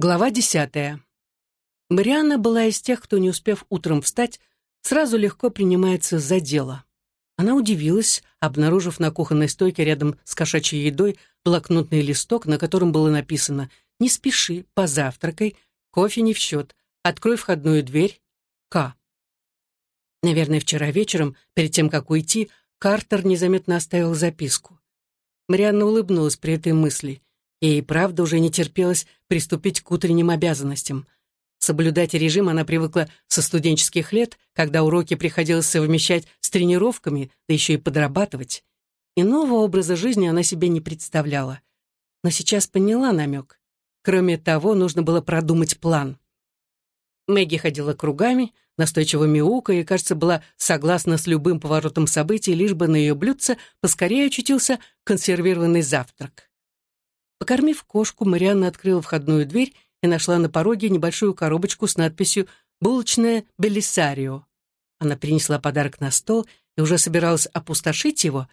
Глава десятая. Марианна была из тех, кто, не успев утром встать, сразу легко принимается за дело. Она удивилась, обнаружив на кухонной стойке рядом с кошачьей едой блокнотный листок, на котором было написано «Не спеши, позавтракай, кофе не в счет, открой входную дверь, К». Наверное, вчера вечером, перед тем, как уйти, Картер незаметно оставил записку. Марианна улыбнулась при этой мысли. Ей правда уже не терпелось приступить к утренним обязанностям. Соблюдать режим она привыкла со студенческих лет, когда уроки приходилось совмещать с тренировками, да еще и подрабатывать. Иного образа жизни она себе не представляла. Но сейчас поняла намек. Кроме того, нужно было продумать план. Мэгги ходила кругами, настойчиво мяукая и, кажется, была согласна с любым поворотом событий, лишь бы на ее блюдце поскорее очутился консервированный завтрак. Покормив кошку, Марианна открыла входную дверь и нашла на пороге небольшую коробочку с надписью «Булочная Белисарио». Она принесла подарок на стол и уже собиралась опустошить его,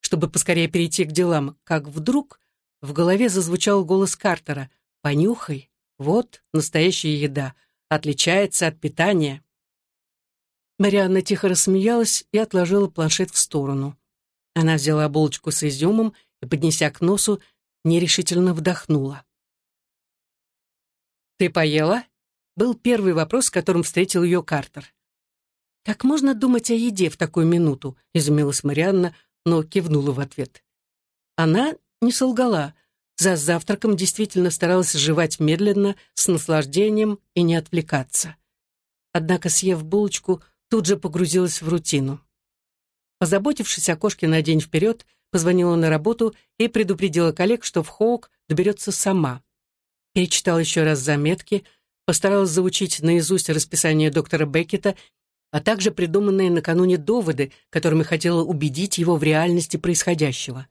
чтобы поскорее перейти к делам, как вдруг в голове зазвучал голос Картера «Понюхай, вот настоящая еда, отличается от питания». Марианна тихо рассмеялась и отложила планшет в сторону. Она взяла булочку с изюмом и, поднеся к носу, нерешительно вдохнула. «Ты поела?» — был первый вопрос, которым встретил ее Картер. «Как можно думать о еде в такую минуту?» — изумилась Марианна, но кивнула в ответ. Она не солгала. За завтраком действительно старалась жевать медленно, с наслаждением и не отвлекаться. Однако, съев булочку, тут же погрузилась в рутину. Позаботившись о кошке на день вперед, позвонила на работу и предупредила коллег, что в Хоук доберется сама. Перечитала еще раз заметки, постаралась заучить наизусть расписание доктора Беккета, а также придуманные накануне доводы, которыми хотела убедить его в реальности происходящего.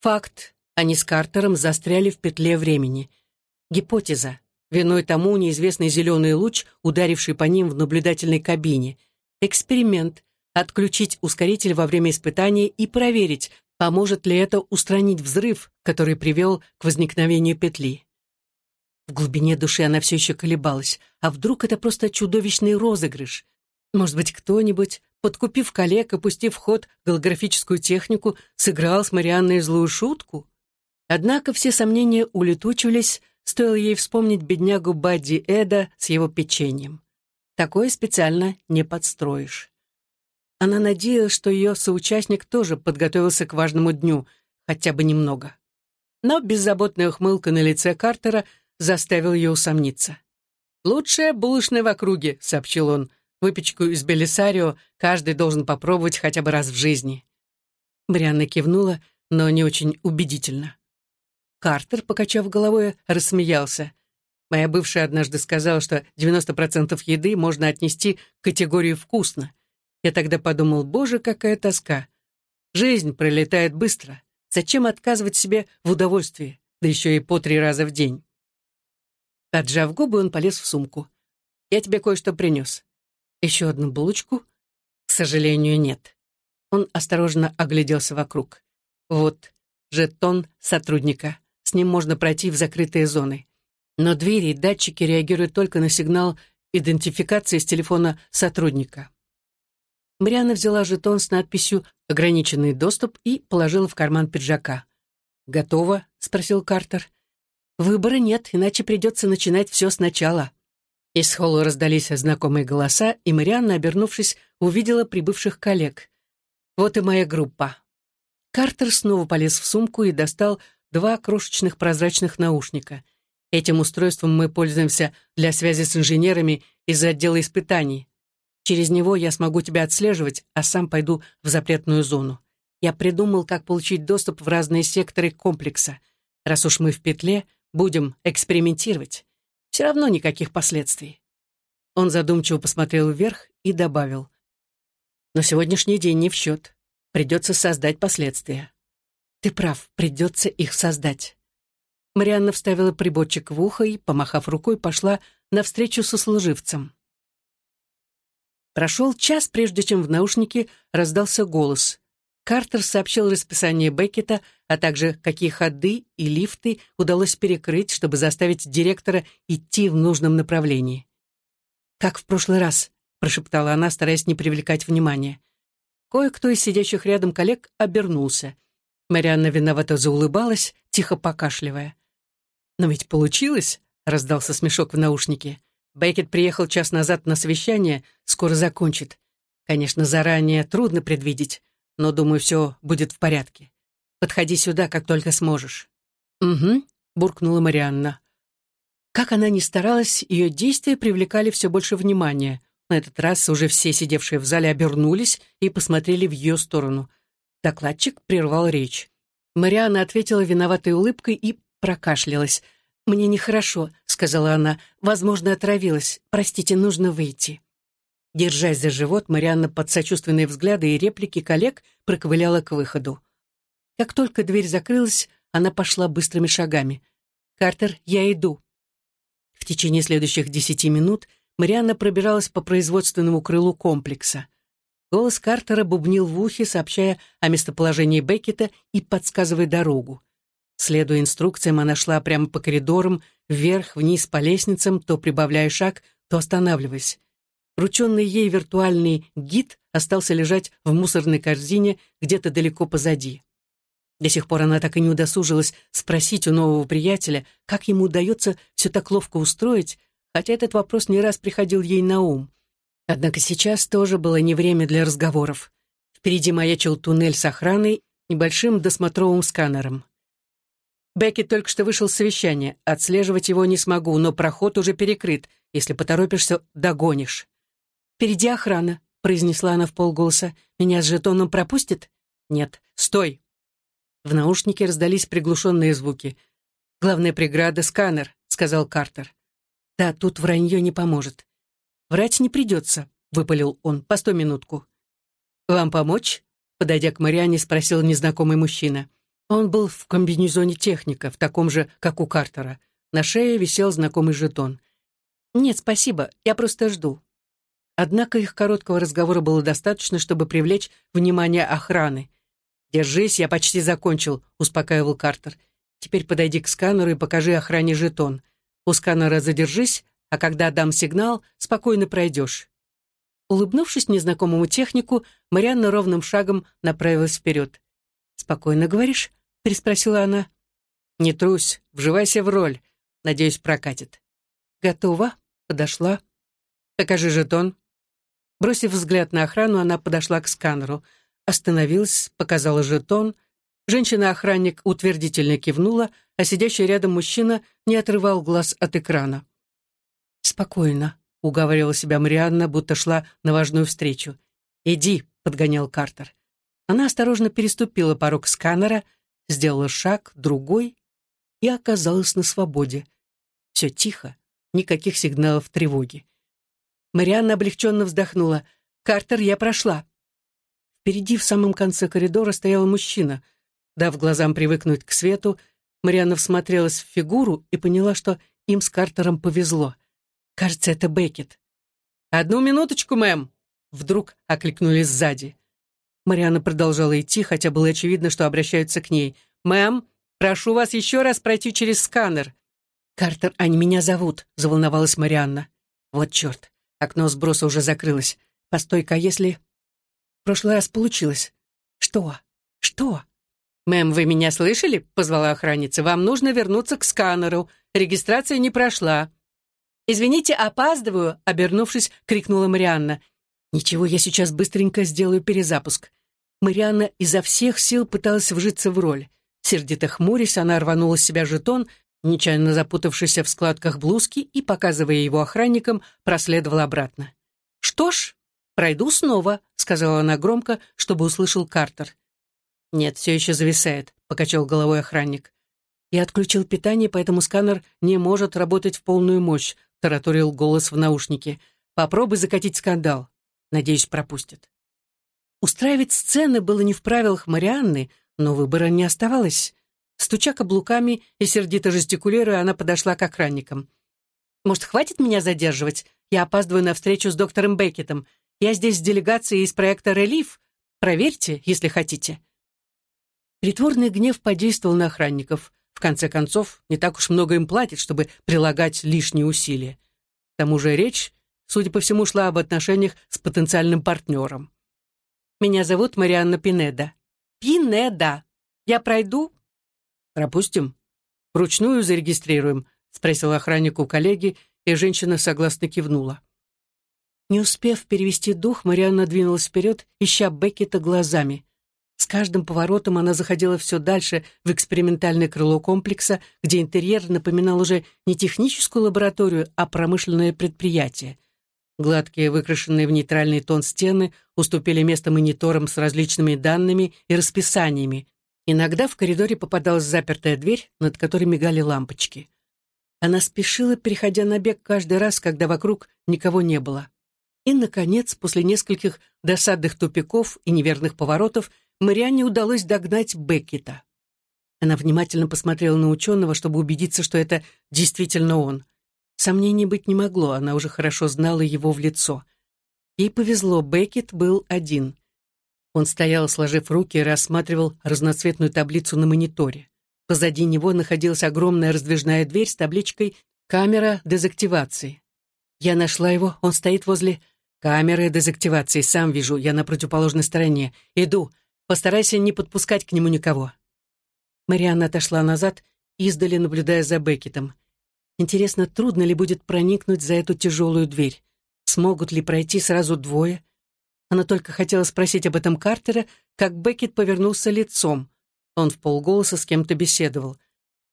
Факт. Они с Картером застряли в петле времени. Гипотеза. Виной тому неизвестный зеленый луч, ударивший по ним в наблюдательной кабине. Эксперимент, отключить ускоритель во время испытания и проверить, поможет ли это устранить взрыв, который привел к возникновению петли. В глубине души она все еще колебалась. А вдруг это просто чудовищный розыгрыш? Может быть, кто-нибудь, подкупив коллег и пустив в ход голографическую технику, сыграл с Марианной злую шутку? Однако все сомнения улетучились, стоило ей вспомнить беднягу Бадди Эда с его печеньем. Такое специально не подстроишь. Она надеялась, что ее соучастник тоже подготовился к важному дню, хотя бы немного. Но беззаботная ухмылка на лице Картера заставил ее усомниться. «Лучшая булочная в округе», — сообщил он. «Выпечку из Белисарио каждый должен попробовать хотя бы раз в жизни». Брианна кивнула, но не очень убедительно. Картер, покачав головой, рассмеялся. Моя бывшая однажды сказала, что 90% еды можно отнести к категории «вкусно». Я тогда подумал, боже, какая тоска. Жизнь пролетает быстро. Зачем отказывать себе в удовольствии, да еще и по три раза в день? Отжав губы, он полез в сумку. «Я тебе кое-что принес. Еще одну булочку?» «К сожалению, нет». Он осторожно огляделся вокруг. «Вот, жетон сотрудника. С ним можно пройти в закрытые зоны. Но двери и датчики реагируют только на сигнал идентификации с телефона сотрудника. Марианна взяла жетон с надписью «Ограниченный доступ» и положила в карман пиджака. «Готово?» — спросил Картер. «Выбора нет, иначе придется начинать все сначала». Из холла раздались знакомые голоса, и Марианна, обернувшись, увидела прибывших коллег. «Вот и моя группа». Картер снова полез в сумку и достал два крошечных прозрачных наушника. Этим устройством мы пользуемся для связи с инженерами из отдела испытаний. Через него я смогу тебя отслеживать, а сам пойду в запретную зону. Я придумал, как получить доступ в разные секторы комплекса. Раз уж мы в петле, будем экспериментировать. Все равно никаких последствий». Он задумчиво посмотрел вверх и добавил. «Но сегодняшний день не в счет. Придется создать последствия». «Ты прав, придется их создать». Марианна вставила приборчик в ухо и, помахав рукой, пошла навстречу со служивцем. Прошел час, прежде чем в наушнике раздался голос. Картер сообщил расписание Беккета, а также какие ходы и лифты удалось перекрыть, чтобы заставить директора идти в нужном направлении. «Как в прошлый раз», — прошептала она, стараясь не привлекать внимания. Кое-кто из сидящих рядом коллег обернулся. Марианна виновато заулыбалась, тихо покашливая. «Но ведь получилось», — раздался смешок в наушнике. «Беккет приехал час назад на совещание, скоро закончит. Конечно, заранее трудно предвидеть, но, думаю, все будет в порядке. Подходи сюда, как только сможешь». «Угу», — буркнула Марианна. Как она ни старалась, ее действия привлекали все больше внимания. На этот раз уже все сидевшие в зале обернулись и посмотрели в ее сторону. Докладчик прервал речь. Марианна ответила виноватой улыбкой и прокашлялась. «Мне нехорошо», — сказала она. «Возможно, отравилась. Простите, нужно выйти». Держась за живот, Марианна под сочувственные взгляды и реплики коллег проковыляла к выходу. Как только дверь закрылась, она пошла быстрыми шагами. «Картер, я иду». В течение следующих десяти минут Марианна пробиралась по производственному крылу комплекса. Голос Картера бубнил в ухе, сообщая о местоположении Беккета и подсказывая дорогу. Следуя инструкциям, она шла прямо по коридорам, вверх-вниз по лестницам, то прибавляя шаг, то останавливаясь. Врученный ей виртуальный гид остался лежать в мусорной корзине где-то далеко позади. До сих пор она так и не удосужилась спросить у нового приятеля, как ему удается все так ловко устроить, хотя этот вопрос не раз приходил ей на ум. Однако сейчас тоже было не время для разговоров. Впереди маячил туннель с охраной, небольшим досмотровым сканером. Бекки только что вышел с совещания. Отслеживать его не смогу, но проход уже перекрыт. Если поторопишься, догонишь. «Впереди охрана», — произнесла она в полголоса. «Меня с жетоном пропустит?» «Нет. Стой!» В наушнике раздались приглушенные звуки. «Главная преграда — сканер», — сказал Картер. «Да, тут вранье не поможет». «Врать не придется», — выпалил он. «Постой минутку». «Вам помочь?» — подойдя к Мариане, спросил незнакомый мужчина. Он был в комбинезоне техника, в таком же, как у Картера. На шее висел знакомый жетон. «Нет, спасибо, я просто жду», Однако их короткого разговора было достаточно, чтобы привлечь внимание охраны. «Держись, я почти закончил», — успокаивал Картер. «Теперь подойди к сканеру и покажи охране жетон. У сканера задержись, а когда дам сигнал, спокойно пройдешь». Улыбнувшись незнакомому технику, Марианна ровным шагом направилась вперед. «Спокойно говоришь?» — переспросила она. «Не трусь, вживайся в роль. Надеюсь, прокатит». «Готова?» — подошла. «Покажи жетон». Бросив взгляд на охрану, она подошла к сканеру, остановилась, показала жетон. Женщина-охранник утвердительно кивнула, а сидящий рядом мужчина не отрывал глаз от экрана. «Спокойно», — уговаривала себя Марианна, будто шла на важную встречу. «Иди», — подгонял Картер. Она осторожно переступила порог сканера, сделала шаг, другой и оказалась на свободе. Все тихо, никаких сигналов тревоги. Марианна облегченно вздохнула. «Картер, я прошла». Впереди, в самом конце коридора, стоял мужчина. Дав глазам привыкнуть к свету, Марианна всмотрелась в фигуру и поняла, что им с Картером повезло. Кажется, это Беккет. «Одну минуточку, мэм!» Вдруг окликнули сзади. Марианна продолжала идти, хотя было очевидно, что обращаются к ней. «Мэм, прошу вас еще раз пройти через сканер». «Картер, они меня зовут», — заволновалась Марианна. «Вот черт. Окно сброса уже закрылось. Постой-ка, если... В прошлый раз получилось. Что? Что? «Мэм, вы меня слышали?» — позвала охранница. «Вам нужно вернуться к сканеру. Регистрация не прошла». «Извините, опаздываю!» — обернувшись, крикнула Марианна. «Ничего, я сейчас быстренько сделаю перезапуск». Марианна изо всех сил пыталась вжиться в роль. Сердито хмурясь, она рванула с себя жетон, нечаянно запутавшийся в складках блузки и, показывая его охранникам, проследовал обратно. «Что ж, пройду снова», — сказала она громко, чтобы услышал Картер. «Нет, все еще зависает», — покачал головой охранник. «Я отключил питание, поэтому сканер не может работать в полную мощь», — тараторил голос в наушнике. «Попробуй закатить скандал. Надеюсь, пропустят». Устраивать сцены было не в правилах Марианны, но выбора не оставалось. Стуча каблуками и сердито жестикулируя, она подошла к охранникам. «Может, хватит меня задерживать? Я опаздываю на встречу с доктором Беккетом. Я здесь с делегацией из проекта «Релиф». Проверьте, если хотите». Притворный гнев подействовал на охранников. В конце концов, не так уж много им платят, чтобы прилагать лишние усилия. К тому же речь, судя по всему, шла об отношениях с потенциальным партнером. «Меня зовут Марианна Пинеда». «Пинеда! Я пройду?» «Пропустим. Вручную зарегистрируем», — спросил охранник у коллеги, и женщина согласно кивнула. Не успев перевести дух, Марианна двинулась вперед, ища Беккета глазами. С каждым поворотом она заходила все дальше в экспериментальное крыло комплекса, где интерьер напоминал уже не техническую лабораторию, а промышленное предприятие. Гладкие, выкрашенные в нейтральный тон стены уступили место мониторам с различными данными и расписаниями. Иногда в коридоре попадалась запертая дверь, над которой мигали лампочки. Она спешила, переходя на бег каждый раз, когда вокруг никого не было. И, наконец, после нескольких досадных тупиков и неверных поворотов, Марианне удалось догнать Беккета. Она внимательно посмотрела на ученого, чтобы убедиться, что это действительно он. Сомнений быть не могло, она уже хорошо знала его в лицо. Ей повезло, Беккет был один. Он стоял, сложив руки, и рассматривал разноцветную таблицу на мониторе. Позади него находилась огромная раздвижная дверь с табличкой «Камера дезактивации». Я нашла его, он стоит возле камеры дезактивации, сам вижу, я на противоположной стороне. Иду, Постарайся не подпускать к нему никого». Марианна отошла назад, издали наблюдая за Беккетом. Интересно, трудно ли будет проникнуть за эту тяжелую дверь? Смогут ли пройти сразу двое? Она только хотела спросить об этом Картера, как Беккет повернулся лицом. Он в полголоса с кем-то беседовал.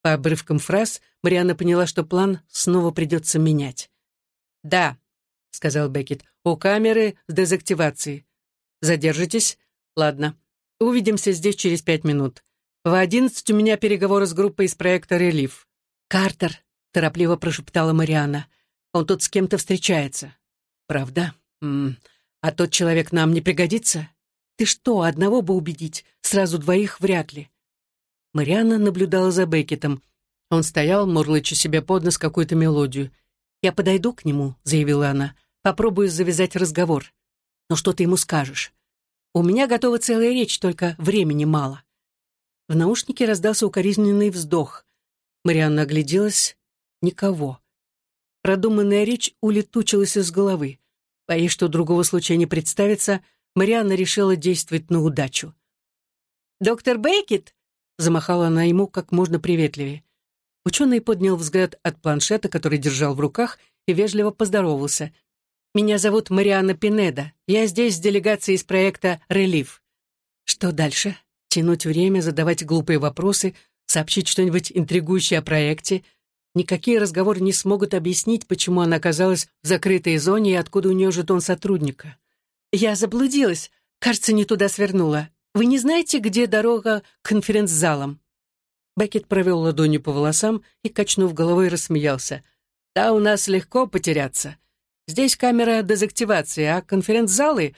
По обрывкам фраз Марианна поняла, что план снова придется менять. «Да», — сказал Беккет, — «у камеры с дезактивацией. Задержитесь? Ладно. Увидимся здесь через пять минут. В одиннадцать у меня переговоры с группой из проекта «Релиф». «Картер», — торопливо прошептала Марианна, — «он тут с кем-то встречается». «Правда? М -м. А тот человек нам не пригодится? Ты что, одного бы убедить? Сразу двоих вряд ли». Марианна наблюдала за Беккетом. Он стоял, мурлыча себе под нос какую-то мелодию. «Я подойду к нему», — заявила она. «Попробую завязать разговор. Но что ты ему скажешь? У меня готова целая речь, только времени мало. В наушнике раздался укоризненный вздох. Марианна огляделась. Никого. Продуманная речь улетучилась из головы. Боясь, что другого случая не представится, Марианна решила действовать на удачу. «Доктор Бейкет!» — замахала она ему как можно приветливее. Ученый поднял взгляд от планшета, который держал в руках, и вежливо поздоровался. Меня зовут Марианна Пинеда. Я здесь с делегацией из проекта «Релиф». Что дальше? Тянуть время, задавать глупые вопросы, сообщить что-нибудь интригующее о проекте? Никакие разговоры не смогут объяснить, почему она оказалась в закрытой зоне и откуда у нее жетон сотрудника. Я заблудилась. Кажется, не туда свернула. Вы не знаете, где дорога к конференц-залам? Беккет провел ладонью по волосам и, качнув головой, рассмеялся. «Да, у нас легко потеряться. Здесь камера дезактивации, а конференц-залы...»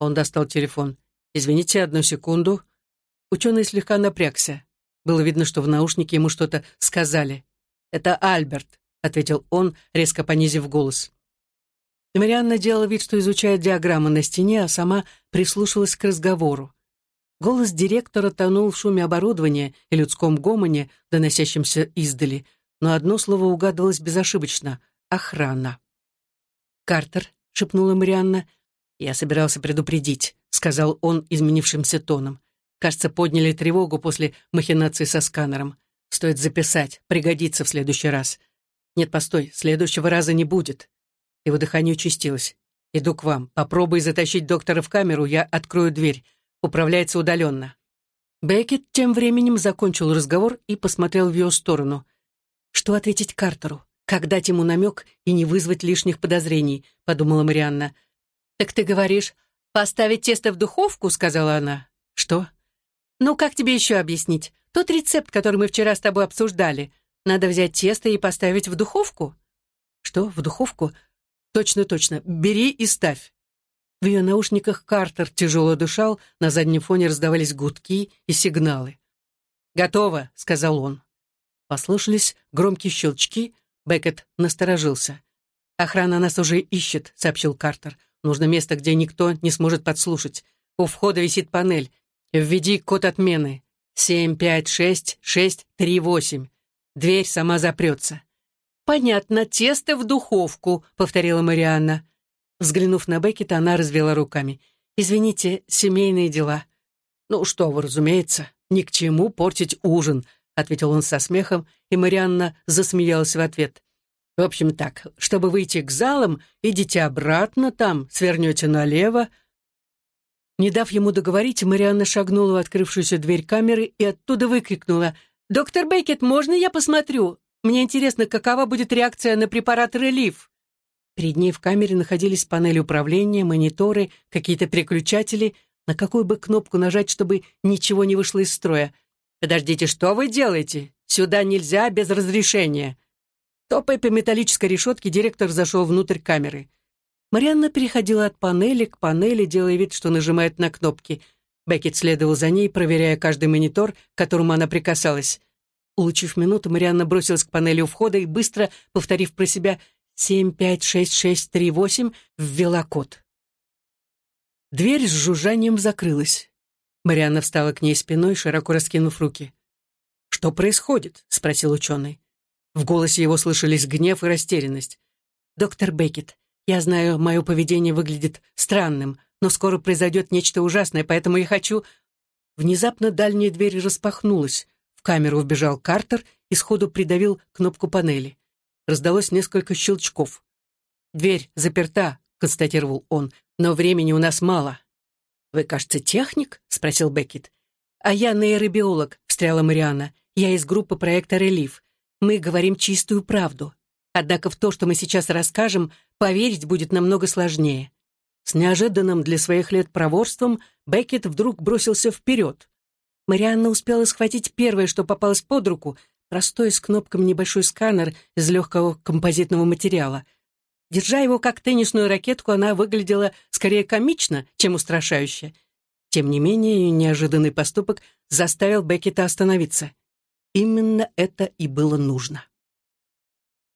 Он достал телефон. «Извините, одну секунду». Ученый слегка напрягся. Было видно, что в наушнике ему что-то сказали. «Это Альберт», — ответил он, резко понизив голос. Марианна делала вид, что изучает диаграммы на стене, а сама прислушалась к разговору. Голос директора тонул в шуме оборудования и людском гомоне, доносящемся издали, но одно слово угадывалось безошибочно — охрана. «Картер», — шепнула Марианна. «Я собирался предупредить», — сказал он изменившимся тоном. «Кажется, подняли тревогу после махинации со сканером. Стоит записать, пригодится в следующий раз. Нет, постой, следующего раза не будет». Его дыхание участилось. «Иду к вам. Попробуй затащить доктора в камеру, я открою дверь. Управляется удаленно». Беккет тем временем закончил разговор и посмотрел в ее сторону. Что ответить Картеру? Как дать ему намек и не вызвать лишних подозрений, подумала Марианна. Так ты говоришь, поставить тесто в духовку, сказала она. Что? Ну, как тебе еще объяснить? Тот рецепт, который мы вчера с тобой обсуждали. Надо взять тесто и поставить в духовку. Что, в духовку? Точно, точно. Бери и ставь. В ее наушниках Картер тяжело дышал, на заднем фоне раздавались гудки и сигналы. «Готово», — сказал он. Послышались громкие щелчки, Беккет насторожился. «Охрана нас уже ищет», — сообщил Картер. «Нужно место, где никто не сможет подслушать. У входа висит панель. Введи код отмены. Семь, пять, шесть, шесть, три, восемь. Дверь сама запрется. «Понятно, тесто в духовку», — повторила Марианна. Взглянув на Беккета, она развела руками. «Извините, семейные дела». «Ну что вы, разумеется, ни к чему портить ужин», — ответил он со смехом, и Марианна засмеялась в ответ. «В общем так, чтобы выйти к залам, идите обратно, там свернете налево». Не дав ему договорить, Марианна шагнула в открывшуюся дверь камеры и оттуда выкрикнула «Доктор Беккет, можно я посмотрю? Мне интересно, какова будет реакция на препарат «Релиф». Перед ней в камере находились панели управления, мониторы, какие-то переключатели. На какую бы кнопку нажать, чтобы ничего не вышло из строя? «Подождите, что вы делаете? Сюда нельзя без разрешения!» Топая по металлической решетке, директор зашел внутрь камеры. Марианна переходила от панели к панели, делая вид, что нажимает на кнопки. Беккет следовал за ней, проверяя каждый монитор, к которому она прикасалась. Улучив минуту, Марианна бросилась к панели у входа и, быстро, повторив про себя «семь, пять, шесть, шесть, три, восемь», ввела код. Дверь с жужжанием закрылась. Марианна встала к ней спиной, широко раскинув руки. «Что происходит?» — спросил ученый. В голосе его слышались гнев и растерянность. «Доктор Беккет, я знаю, мое поведение выглядит странным, но скоро произойдет нечто ужасное, поэтому я хочу...» Внезапно дальняя дверь распахнулась камеру вбежал Картер и сходу придавил кнопку панели. Раздалось несколько щелчков. «Дверь заперта», — констатировал он, — «но времени у нас мало». «Вы, кажется, техник?» — спросил Беккет. «А я нейробиолог», — встряла Марианна. «Я из группы проекта «Релиф». Мы говорим чистую правду. Однако в то, что мы сейчас расскажем, поверить будет намного сложнее». С неожиданным для своих лет проворством Беккет вдруг бросился вперед. Марианна успела схватить первое, что попалось под руку, простой с кнопками небольшой сканер из легкого композитного материала. Держа его как теннисную ракетку, она выглядела скорее комично, чем устрашающе. Тем не менее, ее неожиданный поступок заставил Беккета остановиться. Именно это и было нужно.